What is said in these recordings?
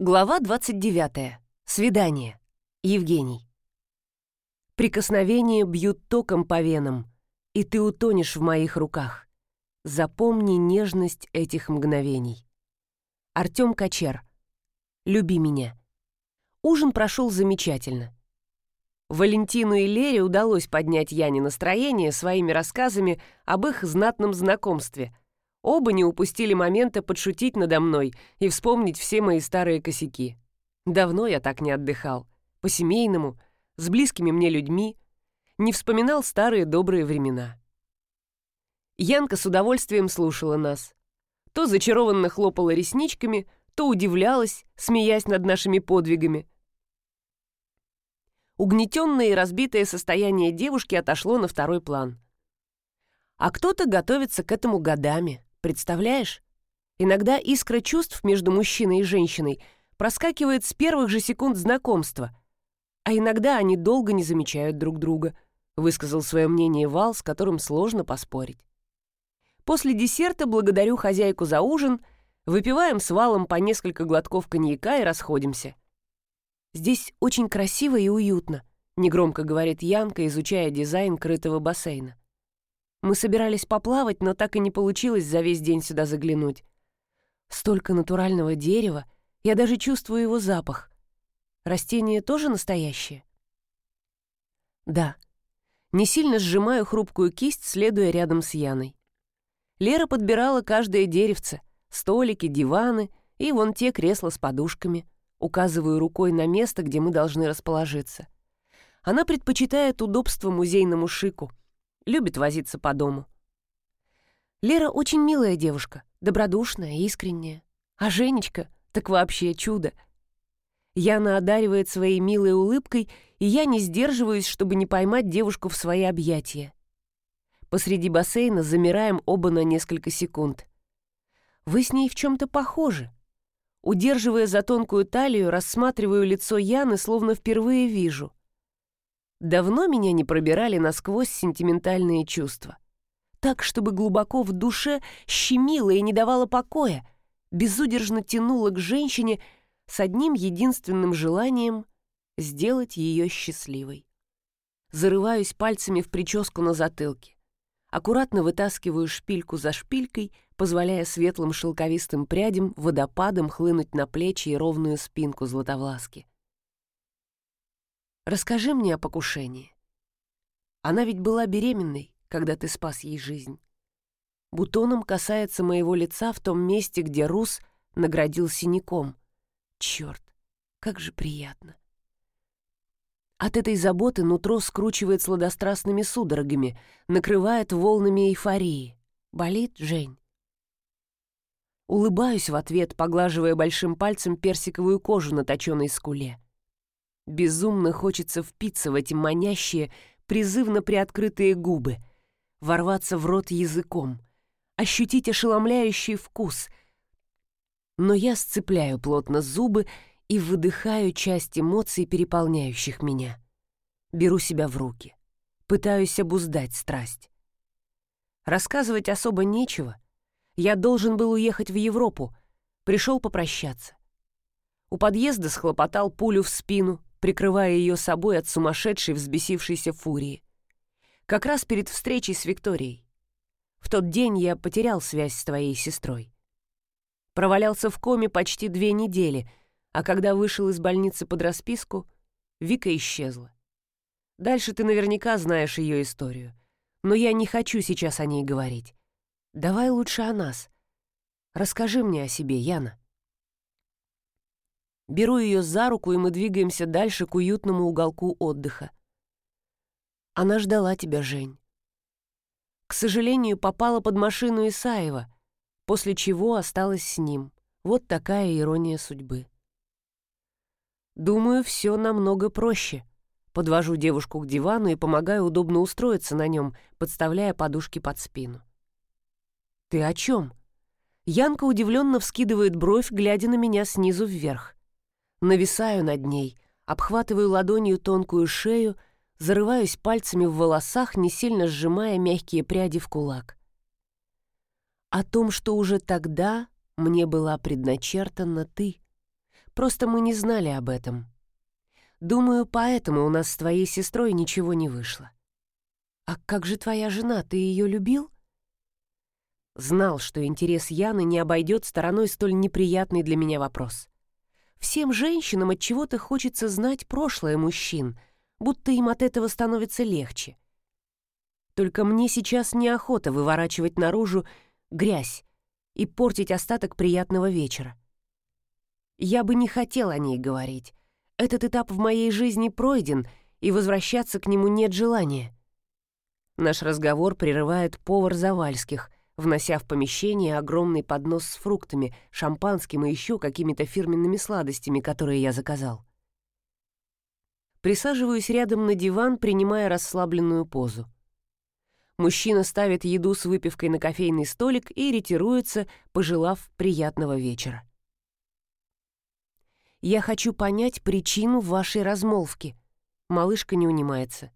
Глава 29. Свидание. Евгений. Прикосновения бьют током по венам, и ты утонешь в моих руках. Запомни нежность этих мгновений. Артём Качер. Люби меня. Ужин прошел замечательно. Валентину и Лере удалось поднять Яне настроение своими рассказами об их знатном знакомстве — Оба не упустили момента подшутить надо мной и вспомнить все мои старые косяки. Давно я так не отдыхал. По-семейному, с близкими мне людьми. Не вспоминал старые добрые времена. Янка с удовольствием слушала нас. То зачарованно хлопала ресничками, то удивлялась, смеясь над нашими подвигами. Угнетенное и разбитое состояние девушки отошло на второй план. А кто-то готовится к этому годами. Представляешь? Иногда искра чувств между мужчиной и женщиной проскакивает с первых же секунд знакомства, а иногда они долго не замечают друг друга, высказал свое мнение Вал, с которым сложно поспорить. После десерта благодарю хозяйку за ужин, выпиваем с Валом по несколько глотков коньяка и расходимся. «Здесь очень красиво и уютно», — негромко говорит Янка, изучая дизайн крытого бассейна. Мы собирались поплавать, но так и не получилось за весь день сюда заглянуть. Столько натурального дерева, я даже чувствую его запах. Растения тоже настоящие? Да. Не сильно сжимаю хрупкую кисть, следуя рядом с Яной. Лера подбирала каждое деревце, столики, диваны и вон те кресла с подушками. Указываю рукой на место, где мы должны расположиться. Она предпочитает удобство музейному шику — любит возиться по дому. Лера очень милая девушка, добродушная, искренняя. А Женечка — так вообще чудо. Яна одаривает своей милой улыбкой, и я не сдерживаюсь, чтобы не поймать девушку в свои объятия. Посреди бассейна замираем оба на несколько секунд. Вы с ней в чем-то похожи. Удерживая за тонкую талию, рассматриваю лицо Яны, словно впервые вижу. Давно меня не пробирали насквозь сентиментальные чувства. Так, чтобы глубоко в душе щемило и не давало покоя, безудержно тянуло к женщине с одним единственным желанием сделать ее счастливой. Зарываюсь пальцами в прическу на затылке. Аккуратно вытаскиваю шпильку за шпилькой, позволяя светлым шелковистым прядям водопадом хлынуть на плечи и ровную спинку златовласки. Расскажи мне о покушении. Она ведь была беременной, когда ты спас ей жизнь. Бутоном касается моего лица в том месте, где Рус наградил синяком. Черт, как же приятно. От этой заботы нутро скручивает сладострастными судорогами, накрывает волнами эйфории. Болит, Жень? Улыбаюсь в ответ, поглаживая большим пальцем персиковую кожу на точенной скуле. Безумно хочется впиться в эти манящие, призывно приоткрытые губы, ворваться в рот языком, ощутить ошеломляющий вкус. Но я сцепляю плотно зубы и выдыхаю часть эмоций, переполняющих меня. Беру себя в руки, пытаюсь обуздать страсть. Рассказывать особо нечего. Я должен был уехать в Европу, пришел попрощаться. У подъезда схлопотал пулю в спину, прикрывая ее собой от сумасшедшей взбесившейся фурии. Как раз перед встречей с Викторией. В тот день я потерял связь с твоей сестрой. Провалялся в коме почти две недели, а когда вышел из больницы под расписку, Вика исчезла. Дальше ты наверняка знаешь ее историю, но я не хочу сейчас о ней говорить. Давай лучше о нас. Расскажи мне о себе, Яна. Беру ее за руку, и мы двигаемся дальше к уютному уголку отдыха. Она ждала тебя, Жень. К сожалению, попала под машину Исаева, после чего осталась с ним. Вот такая ирония судьбы. Думаю, все намного проще. Подвожу девушку к дивану и помогаю удобно устроиться на нем, подставляя подушки под спину. «Ты о чем?» Янка удивленно вскидывает бровь, глядя на меня снизу вверх. Нависаю над ней, обхватываю ладонью тонкую шею, зарываюсь пальцами в волосах, не сильно сжимая мягкие пряди в кулак. О том, что уже тогда мне была предначертана ты. Просто мы не знали об этом. Думаю, поэтому у нас с твоей сестрой ничего не вышло. А как же твоя жена, ты ее любил? Знал, что интерес Яны не обойдет стороной столь неприятный для меня вопрос. Всем женщинам от чего-то хочется знать прошлое мужчин, будто им от этого становится легче. Только мне сейчас неохота выворачивать наружу грязь и портить остаток приятного вечера. Я бы не хотел о ней говорить. Этот этап в моей жизни пройден, и возвращаться к нему нет желания. Наш разговор прерывает повар Завальских, внося в помещение огромный поднос с фруктами, шампанским и еще какими-то фирменными сладостями, которые я заказал. Присаживаюсь рядом на диван, принимая расслабленную позу. Мужчина ставит еду с выпивкой на кофейный столик и ретируется, пожелав приятного вечера. «Я хочу понять причину вашей размолвки». Малышка не унимается.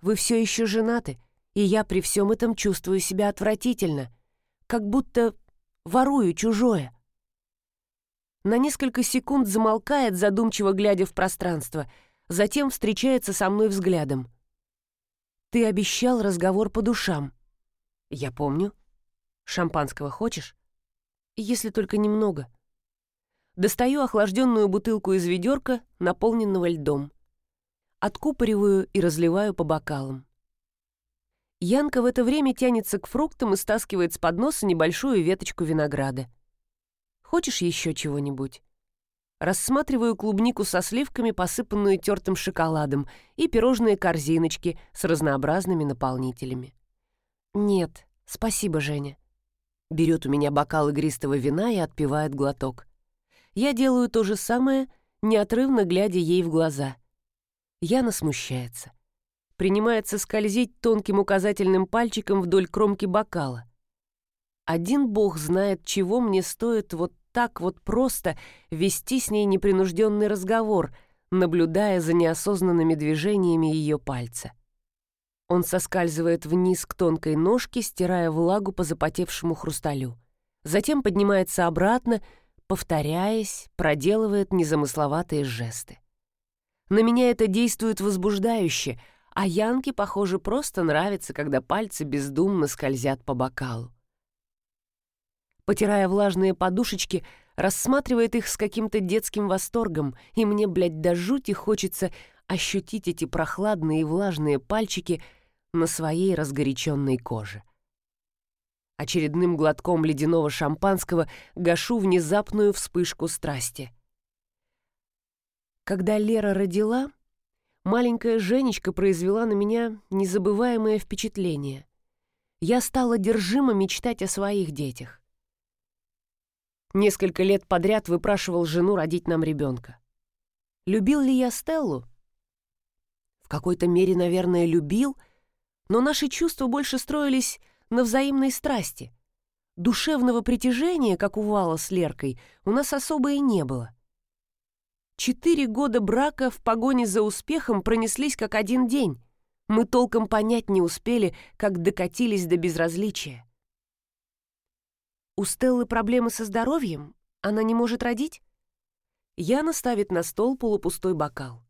«Вы все еще женаты, и я при всем этом чувствую себя отвратительно, как будто ворую чужое. На несколько секунд замолкает, задумчиво глядя в пространство, затем встречается со мной взглядом. «Ты обещал разговор по душам». «Я помню. Шампанского хочешь?» «Если только немного». Достаю охлажденную бутылку из ведерка, наполненного льдом. Откупориваю и разливаю по бокалам. Янка в это время тянется к фруктам и стаскивает с подноса небольшую веточку винограда. «Хочешь еще чего-нибудь?» Рассматриваю клубнику со сливками, посыпанную тертым шоколадом, и пирожные корзиночки с разнообразными наполнителями. «Нет, спасибо, Женя». Берет у меня бокал игристого вина и отпивает глоток. Я делаю то же самое, неотрывно глядя ей в глаза. Яна смущается принимается скользить тонким указательным пальчиком вдоль кромки бокала. Один бог знает, чего мне стоит вот так вот просто вести с ней непринужденный разговор, наблюдая за неосознанными движениями ее пальца. Он соскальзывает вниз к тонкой ножке, стирая влагу по запотевшему хрусталю. Затем поднимается обратно, повторяясь, проделывает незамысловатые жесты. На меня это действует возбуждающе — а Янке, похоже, просто нравится, когда пальцы бездумно скользят по бокалу. Потирая влажные подушечки, рассматривает их с каким-то детским восторгом, и мне, блядь, до жути хочется ощутить эти прохладные и влажные пальчики на своей разгоряченной коже. Очередным глотком ледяного шампанского гашу внезапную вспышку страсти. Когда Лера родила, маленькая Женечка произвела на меня незабываемое впечатление. Я стала держимо мечтать о своих детях. Несколько лет подряд выпрашивал жену родить нам ребенка. Любил ли я Стеллу? В какой-то мере, наверное, любил, но наши чувства больше строились на взаимной страсти. Душевного притяжения, как у Вала с Леркой, у нас особо и не было. Четыре года брака в погоне за успехом пронеслись как один день. Мы толком понять не успели, как докатились до безразличия. У Стеллы проблемы со здоровьем? Она не может родить? Яна ставит на стол полупустой бокал.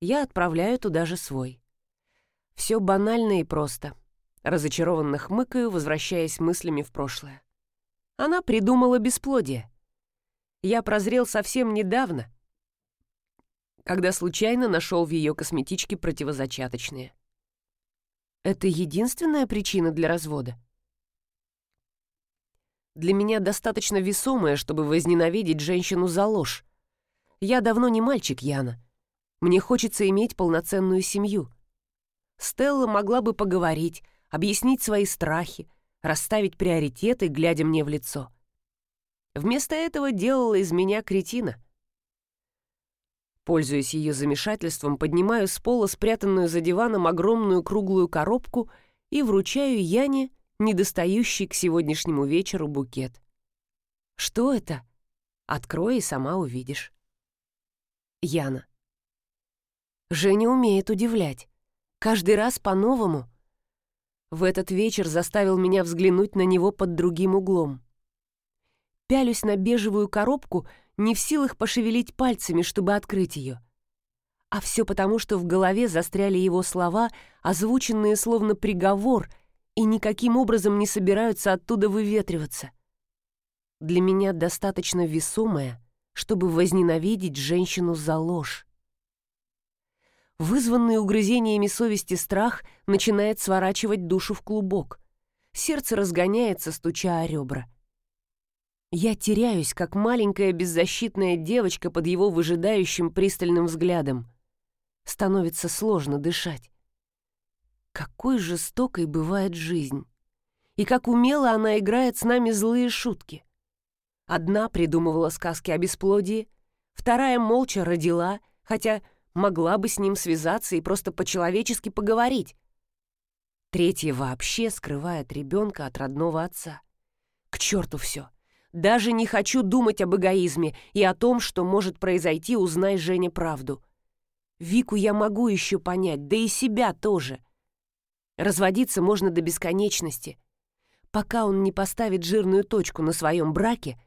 Я отправляю туда же свой. Все банально и просто. Разочарованно хмыкаю, возвращаясь мыслями в прошлое. Она придумала бесплодие. Я прозрел совсем недавно — когда случайно нашел в ее косметичке противозачаточные. Это единственная причина для развода? Для меня достаточно весомая, чтобы возненавидеть женщину за ложь. Я давно не мальчик, Яна. Мне хочется иметь полноценную семью. Стелла могла бы поговорить, объяснить свои страхи, расставить приоритеты, глядя мне в лицо. Вместо этого делала из меня кретина — Пользуясь ее замешательством, поднимаю с пола спрятанную за диваном огромную круглую коробку и вручаю Яне недостающий к сегодняшнему вечеру букет. «Что это?» «Открой и сама увидишь». Яна. Женя умеет удивлять. Каждый раз по-новому. В этот вечер заставил меня взглянуть на него под другим углом. Пялюсь на бежевую коробку не в силах пошевелить пальцами, чтобы открыть ее. А все потому, что в голове застряли его слова, озвученные словно приговор, и никаким образом не собираются оттуда выветриваться. Для меня достаточно весомое, чтобы возненавидеть женщину за ложь. Вызванный угрызениями совести страх начинает сворачивать душу в клубок. Сердце разгоняется, стуча о ребра. Я теряюсь, как маленькая беззащитная девочка под его выжидающим пристальным взглядом. Становится сложно дышать. Какой жестокой бывает жизнь. И как умело она играет с нами злые шутки. Одна придумывала сказки о бесплодии, вторая молча родила, хотя могла бы с ним связаться и просто по-человечески поговорить. Третья вообще скрывает ребенка от родного отца. К черту все. Даже не хочу думать об эгоизме и о том, что может произойти, узнай Женя правду. Вику я могу еще понять, да и себя тоже. Разводиться можно до бесконечности. Пока он не поставит жирную точку на своем браке,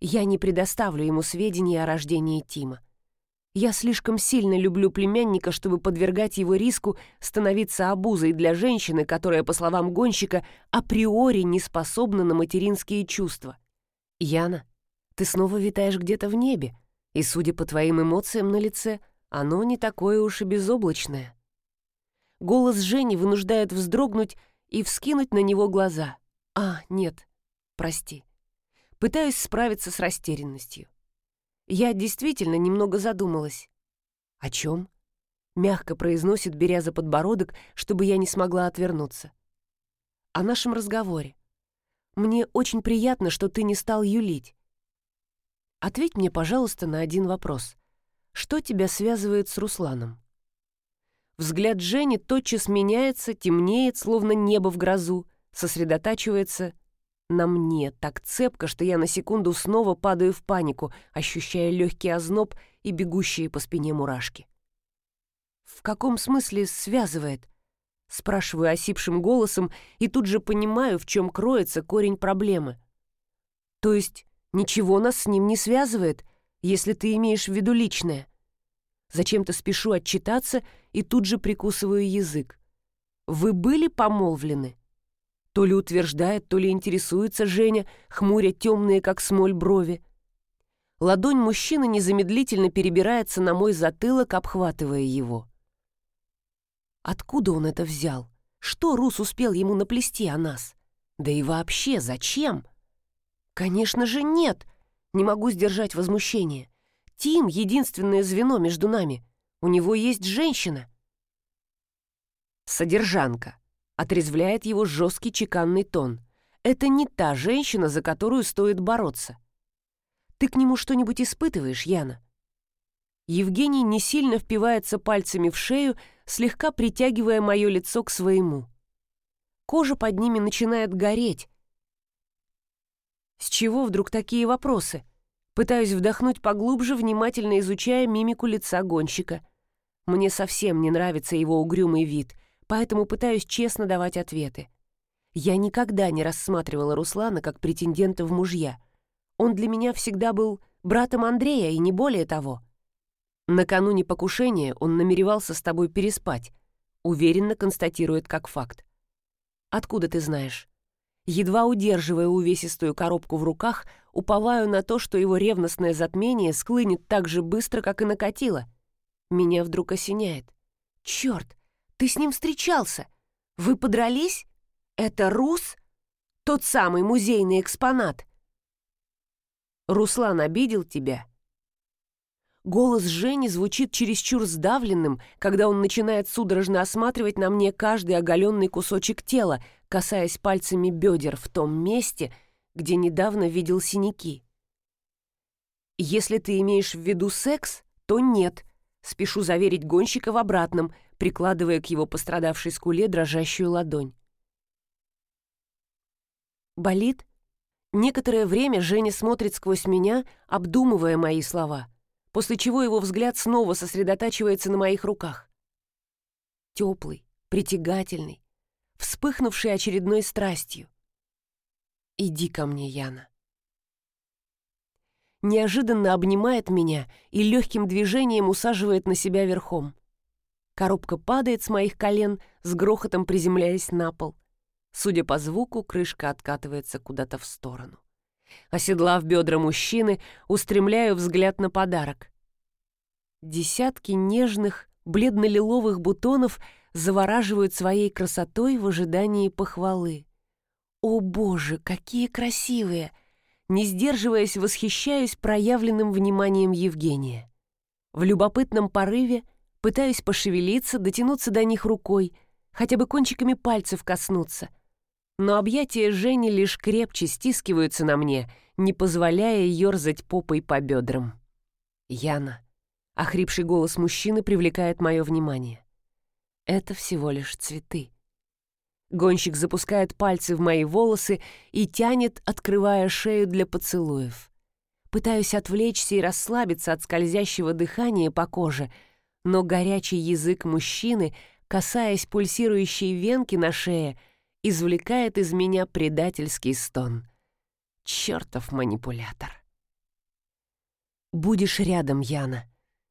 я не предоставлю ему сведений о рождении Тима. Я слишком сильно люблю племянника, чтобы подвергать его риску становиться обузой для женщины, которая, по словам гонщика, априори не способна на материнские чувства. Яна, ты снова витаешь где-то в небе, и, судя по твоим эмоциям на лице, оно не такое уж и безоблачное. Голос Жени вынуждает вздрогнуть и вскинуть на него глаза. А, нет, прости. Пытаюсь справиться с растерянностью. Я действительно немного задумалась. «О чем?» — мягко произносит, беря за подбородок, чтобы я не смогла отвернуться. «О нашем разговоре. Мне очень приятно, что ты не стал юлить. Ответь мне, пожалуйста, на один вопрос. Что тебя связывает с Русланом?» Взгляд Жени тотчас меняется, темнеет, словно небо в грозу, сосредотачивается на мне так цепко, что я на секунду снова падаю в панику, ощущая легкий озноб и бегущие по спине мурашки. «В каком смысле связывает?» Спрашиваю осипшим голосом и тут же понимаю, в чем кроется корень проблемы. «То есть ничего нас с ним не связывает, если ты имеешь в виду личное?» Зачем-то спешу отчитаться и тут же прикусываю язык. «Вы были помолвлены?» То ли утверждает, то ли интересуется Женя, хмуря темные, как смоль, брови. Ладонь мужчины незамедлительно перебирается на мой затылок, обхватывая его. Откуда он это взял? Что Рус успел ему наплести о нас? Да и вообще, зачем? Конечно же, нет. Не могу сдержать возмущение. Тим — единственное звено между нами. У него есть женщина. Содержанка отрезвляет его жесткий чеканный тон. Это не та женщина, за которую стоит бороться. Ты к нему что-нибудь испытываешь, Яна? Евгений не сильно впивается пальцами в шею, слегка притягивая мое лицо к своему. Кожа под ними начинает гореть. С чего вдруг такие вопросы? Пытаюсь вдохнуть поглубже, внимательно изучая мимику лица гонщика. Мне совсем не нравится его угрюмый вид — поэтому пытаюсь честно давать ответы. Я никогда не рассматривала Руслана как претендента в мужья. Он для меня всегда был братом Андрея и не более того. Накануне покушения он намеревался с тобой переспать, уверенно констатирует как факт. Откуда ты знаешь? Едва удерживая увесистую коробку в руках, уповаю на то, что его ревностное затмение склынет так же быстро, как и накатило. Меня вдруг осеняет. Черт! Ты с ним встречался. Вы подрались? Это Рус? Тот самый музейный экспонат. Руслан обидел тебя? Голос Жени звучит чересчур сдавленным, когда он начинает судорожно осматривать на мне каждый оголенный кусочек тела, касаясь пальцами бедер в том месте, где недавно видел синяки. Если ты имеешь в виду секс, то нет. Спешу заверить гонщика в обратном, прикладывая к его пострадавшей скуле дрожащую ладонь. «Болит?» Некоторое время Женя смотрит сквозь меня, обдумывая мои слова, после чего его взгляд снова сосредотачивается на моих руках. Теплый, притягательный, вспыхнувший очередной страстью. «Иди ко мне, Яна». неожиданно обнимает меня и легким движением усаживает на себя верхом. Коробка падает с моих колен, с грохотом приземляясь на пол. Судя по звуку, крышка откатывается куда-то в сторону. Оседлав бедра мужчины, устремляю взгляд на подарок. Десятки нежных, бледно-лиловых бутонов завораживают своей красотой в ожидании похвалы. «О боже, какие красивые!» Не сдерживаясь, восхищаюсь проявленным вниманием Евгения. В любопытном порыве пытаюсь пошевелиться, дотянуться до них рукой, хотя бы кончиками пальцев коснуться — но объятия Жени лишь крепче стискиваются на мне, не позволяя ерзать попой по бедрам. «Яна», — охрипший голос мужчины привлекает мое внимание. «Это всего лишь цветы». Гонщик запускает пальцы в мои волосы и тянет, открывая шею для поцелуев. Пытаюсь отвлечься и расслабиться от скользящего дыхания по коже, но горячий язык мужчины, касаясь пульсирующей венки на шее, — извлекает из меня предательский стон. Чертов манипулятор. «Будешь рядом, Яна,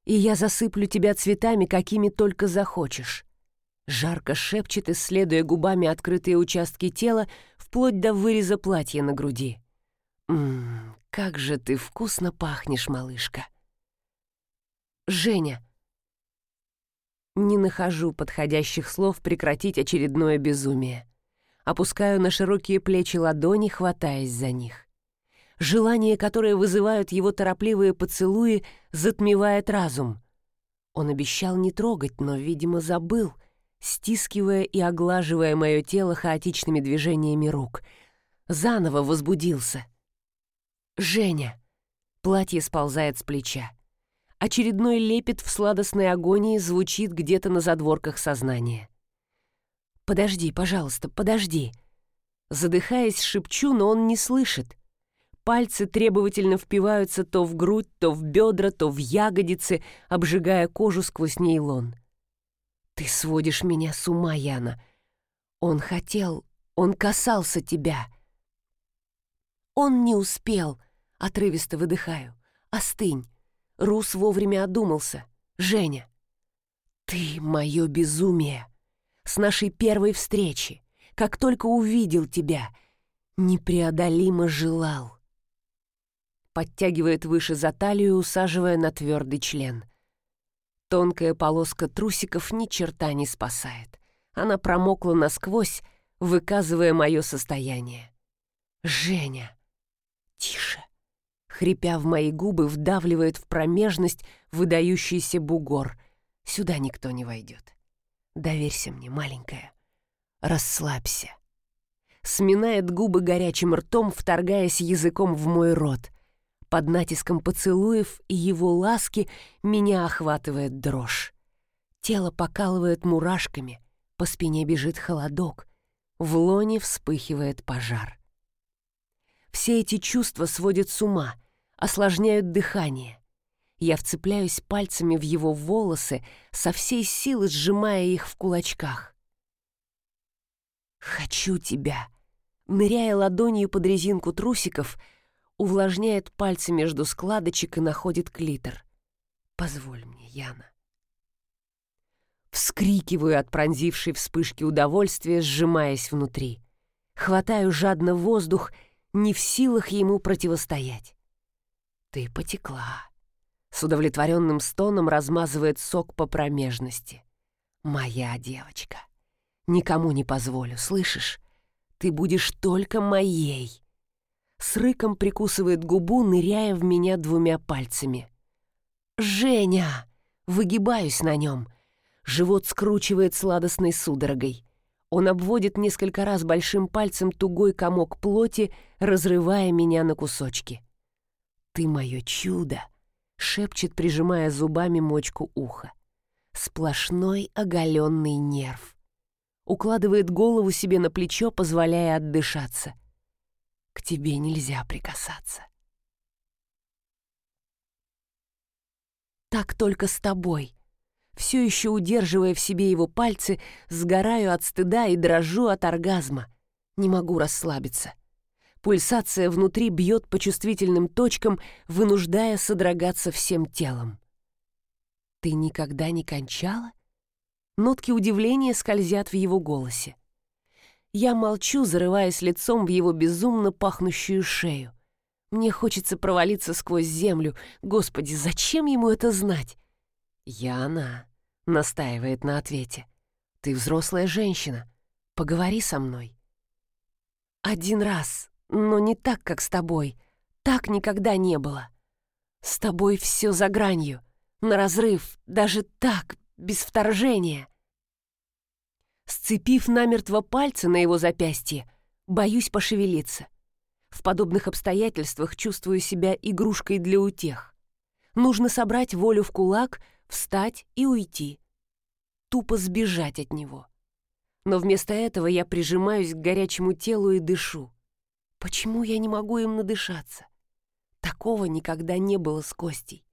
и я засыплю тебя цветами, какими только захочешь». Жарко шепчет, исследуя губами открытые участки тела, вплоть до выреза платья на груди. «Ммм, как же ты вкусно пахнешь, малышка!» «Женя!» Не нахожу подходящих слов прекратить очередное безумие опускаю на широкие плечи ладони, хватаясь за них. Желание, которое вызывают его торопливые поцелуи, затмевает разум. Он обещал не трогать, но, видимо, забыл, стискивая и оглаживая мое тело хаотичными движениями рук. Заново возбудился. «Женя!» Платье сползает с плеча. Очередной лепет в сладостной агонии звучит где-то на задворках сознания. «Подожди, пожалуйста, подожди!» Задыхаясь, шепчу, но он не слышит. Пальцы требовательно впиваются то в грудь, то в бедра, то в ягодицы, обжигая кожу сквозь нейлон. «Ты сводишь меня с ума, Яна. Он хотел, он касался тебя». «Он не успел», — отрывисто выдыхаю. «Остынь». Рус вовремя одумался. «Женя». «Ты — мое безумие» с нашей первой встречи, как только увидел тебя, непреодолимо желал. Подтягивает выше за талию, усаживая на твердый член. Тонкая полоска трусиков ни черта не спасает. Она промокла насквозь, выказывая мое состояние. «Женя!» «Тише!» Хрипя в мои губы, вдавливает в промежность выдающийся бугор. Сюда никто не войдет. Доверься мне, маленькая. Расслабься. Сминает губы горячим ртом, вторгаясь языком в мой рот. Под натиском поцелуев и его ласки меня охватывает дрожь. Тело покалывает мурашками, по спине бежит холодок, в лоне вспыхивает пожар. Все эти чувства сводят с ума, осложняют дыхание. Я вцепляюсь пальцами в его волосы, со всей силы сжимая их в кулачках. «Хочу тебя!» Ныряя ладонью под резинку трусиков, увлажняет пальцы между складочек и находит клитор. «Позволь мне, Яна». Вскрикиваю от пронзившей вспышки удовольствия, сжимаясь внутри. Хватаю жадно воздух, не в силах ему противостоять. «Ты потекла», с удовлетворенным стоном размазывает сок по промежности. «Моя девочка. Никому не позволю, слышишь? Ты будешь только моей». С рыком прикусывает губу, ныряя в меня двумя пальцами. «Женя!» Выгибаюсь на нем. Живот скручивает сладостной судорогой. Он обводит несколько раз большим пальцем тугой комок плоти, разрывая меня на кусочки. «Ты мое чудо!» Шепчет, прижимая зубами мочку уха. Сплошной оголенный нерв. Укладывает голову себе на плечо, позволяя отдышаться. К тебе нельзя прикасаться. Так только с тобой. Все еще удерживая в себе его пальцы, сгораю от стыда и дрожу от оргазма. Не могу расслабиться. Пульсация внутри бьет по чувствительным точкам, вынуждая содрогаться всем телом. «Ты никогда не кончала?» Нотки удивления скользят в его голосе. Я молчу, зарываясь лицом в его безумно пахнущую шею. Мне хочется провалиться сквозь землю. Господи, зачем ему это знать? «Яна», — настаивает на ответе, — «ты взрослая женщина. Поговори со мной». «Один раз, но не так, как с тобой. Так никогда не было. С тобой все за гранью, на разрыв, даже так, без вторжения». Сцепив намертво пальцы на его запястье, боюсь пошевелиться. В подобных обстоятельствах чувствую себя игрушкой для утех. Нужно собрать волю в кулак, встать и уйти. Тупо сбежать от него. Но вместо этого я прижимаюсь к горячему телу и дышу. Почему я не могу им надышаться? Такого никогда не было с Костей.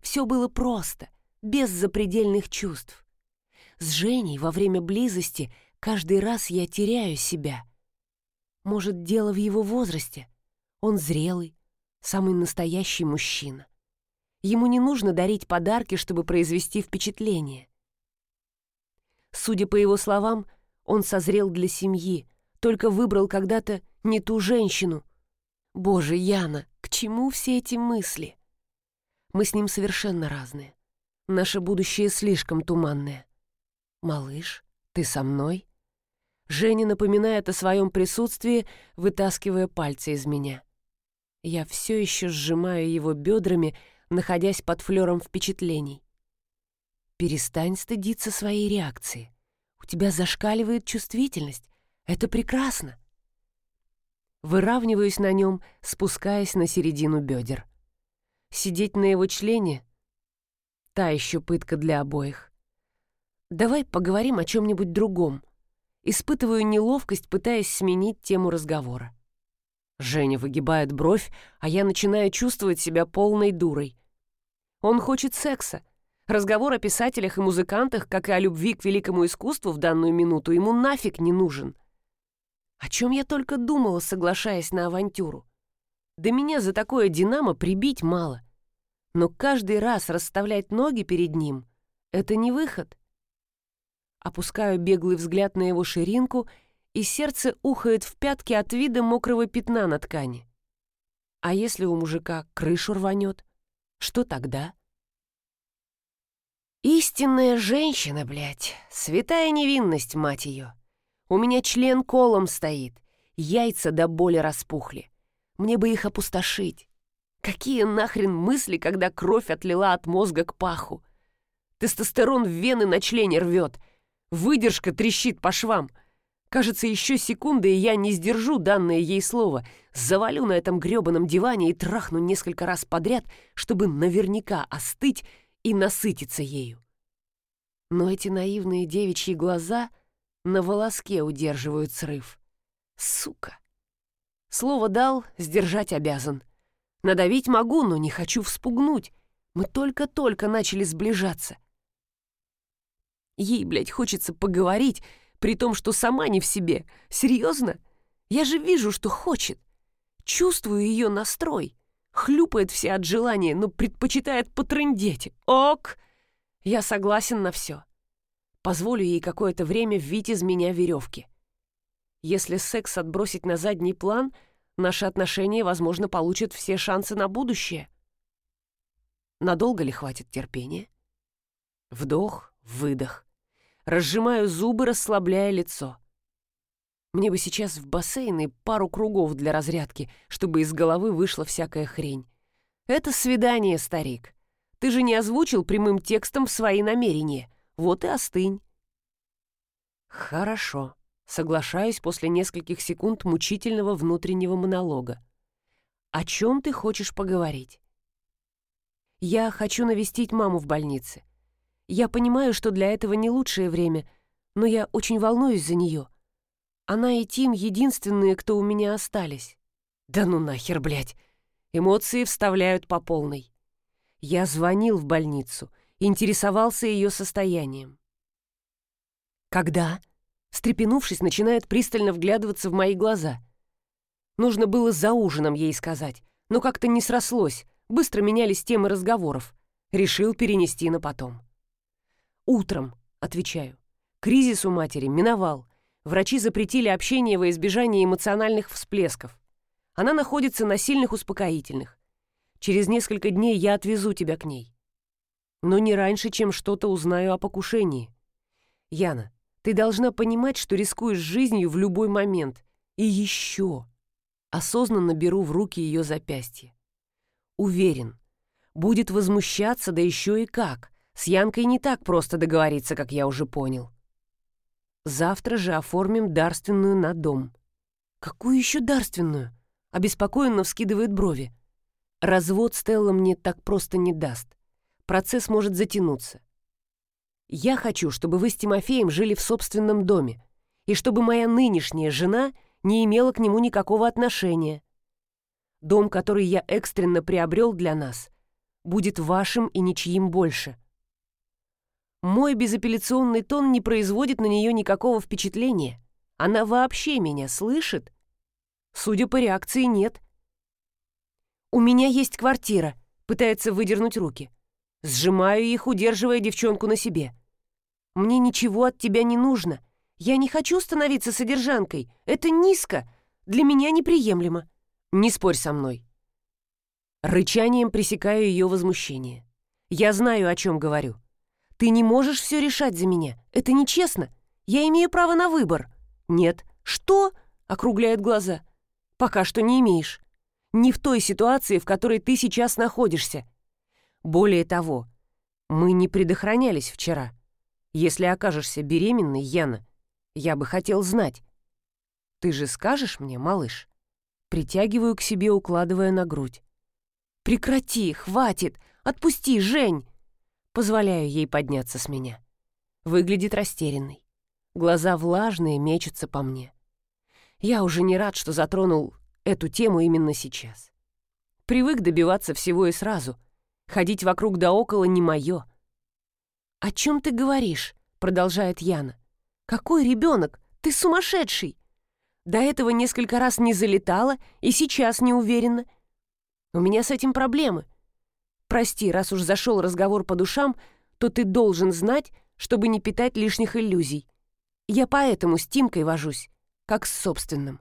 Все было просто, без запредельных чувств. С Женей во время близости каждый раз я теряю себя. Может, дело в его возрасте? Он зрелый, самый настоящий мужчина. Ему не нужно дарить подарки, чтобы произвести впечатление. Судя по его словам, он созрел для семьи, только выбрал когда-то не ту женщину. Боже, Яна, к чему все эти мысли? Мы с ним совершенно разные. Наше будущее слишком туманное. «Малыш, ты со мной?» Женя напоминает о своем присутствии, вытаскивая пальцы из меня. Я все еще сжимаю его бедрами, находясь под флером впечатлений. Перестань стыдиться своей реакции. У тебя зашкаливает чувствительность. Это прекрасно. Выравниваюсь на нем, спускаясь на середину бедер. Сидеть на его члене — та еще пытка для обоих. Давай поговорим о чем-нибудь другом. Испытываю неловкость, пытаясь сменить тему разговора. Женя выгибает бровь, а я начинаю чувствовать себя полной дурой. Он хочет секса. Разговор о писателях и музыкантах, как и о любви к великому искусству в данную минуту, ему нафиг не нужен. О чем я только думала, соглашаясь на авантюру. Да меня за такое «Динамо» прибить мало. Но каждый раз расставлять ноги перед ним — это не выход. Опускаю беглый взгляд на его ширинку, и сердце ухает в пятки от вида мокрого пятна на ткани. А если у мужика крышу рванет? Что тогда? Истинная женщина, блядь. Святая невинность, мать ее. У меня член колом стоит. Яйца до боли распухли. Мне бы их опустошить. Какие нахрен мысли, когда кровь отлила от мозга к паху? Тестостерон в вены на члене рвет — Выдержка трещит по швам. Кажется, еще секунды, и я не сдержу данное ей слово. Завалю на этом грёбаном диване и трахну несколько раз подряд, чтобы наверняка остыть и насытиться ею. Но эти наивные девичьи глаза на волоске удерживают срыв. Сука! Слово дал, сдержать обязан. Надавить могу, но не хочу вспугнуть. Мы только-только начали сближаться. Ей, блядь, хочется поговорить, при том, что сама не в себе. Серьезно? Я же вижу, что хочет. Чувствую ее настрой. Хлюпает все от желания, но предпочитает потрындеть. Ок! Я согласен на все. Позволю ей какое-то время ввить из меня веревки. Если секс отбросить на задний план, наши отношения, возможно, получат все шансы на будущее. Надолго ли хватит терпения? Вдох, выдох. Разжимаю зубы, расслабляя лицо. Мне бы сейчас в бассейн и пару кругов для разрядки, чтобы из головы вышла всякая хрень. Это свидание, старик. Ты же не озвучил прямым текстом свои намерения. Вот и остынь. Хорошо. Соглашаюсь после нескольких секунд мучительного внутреннего монолога. О чем ты хочешь поговорить? Я хочу навестить маму в больнице. Я понимаю, что для этого не лучшее время, но я очень волнуюсь за нее. Она и Тим единственные, кто у меня остались. Да ну нахер, блядь. Эмоции вставляют по полной. Я звонил в больницу, интересовался ее состоянием. Когда? Встрепенувшись, начинает пристально вглядываться в мои глаза. Нужно было за ужином ей сказать, но как-то не срослось, быстро менялись темы разговоров. Решил перенести на потом. «Утром», — отвечаю. Кризис у матери миновал. Врачи запретили общение во избежание эмоциональных всплесков. Она находится на сильных успокоительных. Через несколько дней я отвезу тебя к ней. Но не раньше, чем что-то узнаю о покушении. Яна, ты должна понимать, что рискуешь жизнью в любой момент. И еще. Осознанно беру в руки ее запястье. Уверен, будет возмущаться, да еще и как. С Янкой не так просто договориться, как я уже понял. Завтра же оформим дарственную на дом. Какую еще дарственную? Обеспокоенно вскидывает брови. Развод Стелла мне так просто не даст. Процесс может затянуться. Я хочу, чтобы вы с Тимофеем жили в собственном доме, и чтобы моя нынешняя жена не имела к нему никакого отношения. Дом, который я экстренно приобрел для нас, будет вашим и ничьим больше. Мой безапелляционный тон не производит на нее никакого впечатления. Она вообще меня слышит? Судя по реакции, нет. «У меня есть квартира», — пытается выдернуть руки. Сжимаю их, удерживая девчонку на себе. «Мне ничего от тебя не нужно. Я не хочу становиться содержанкой. Это низко. Для меня неприемлемо. Не спорь со мной». Рычанием пресекаю ее возмущение. Я знаю, о чем говорю. Ты не можешь все решать за меня. Это нечестно. Я имею право на выбор. Нет. Что? Округляет глаза. Пока что не имеешь. Не в той ситуации, в которой ты сейчас находишься. Более того, мы не предохранялись вчера. Если окажешься беременной, Яна, я бы хотел знать. Ты же скажешь мне, малыш? Притягиваю к себе, укладывая на грудь. Прекрати, хватит, отпусти, Жень. Позволяю ей подняться с меня. Выглядит растерянной. Глаза влажные, мечутся по мне. Я уже не рад, что затронул эту тему именно сейчас. Привык добиваться всего и сразу. Ходить вокруг да около не мое. «О чем ты говоришь?» — продолжает Яна. «Какой ребенок? Ты сумасшедший!» До этого несколько раз не залетала и сейчас не уверена. У меня с этим проблемы. Прости, раз уж зашел разговор по душам, то ты должен знать, чтобы не питать лишних иллюзий. Я поэтому с Тимкой вожусь, как с собственным.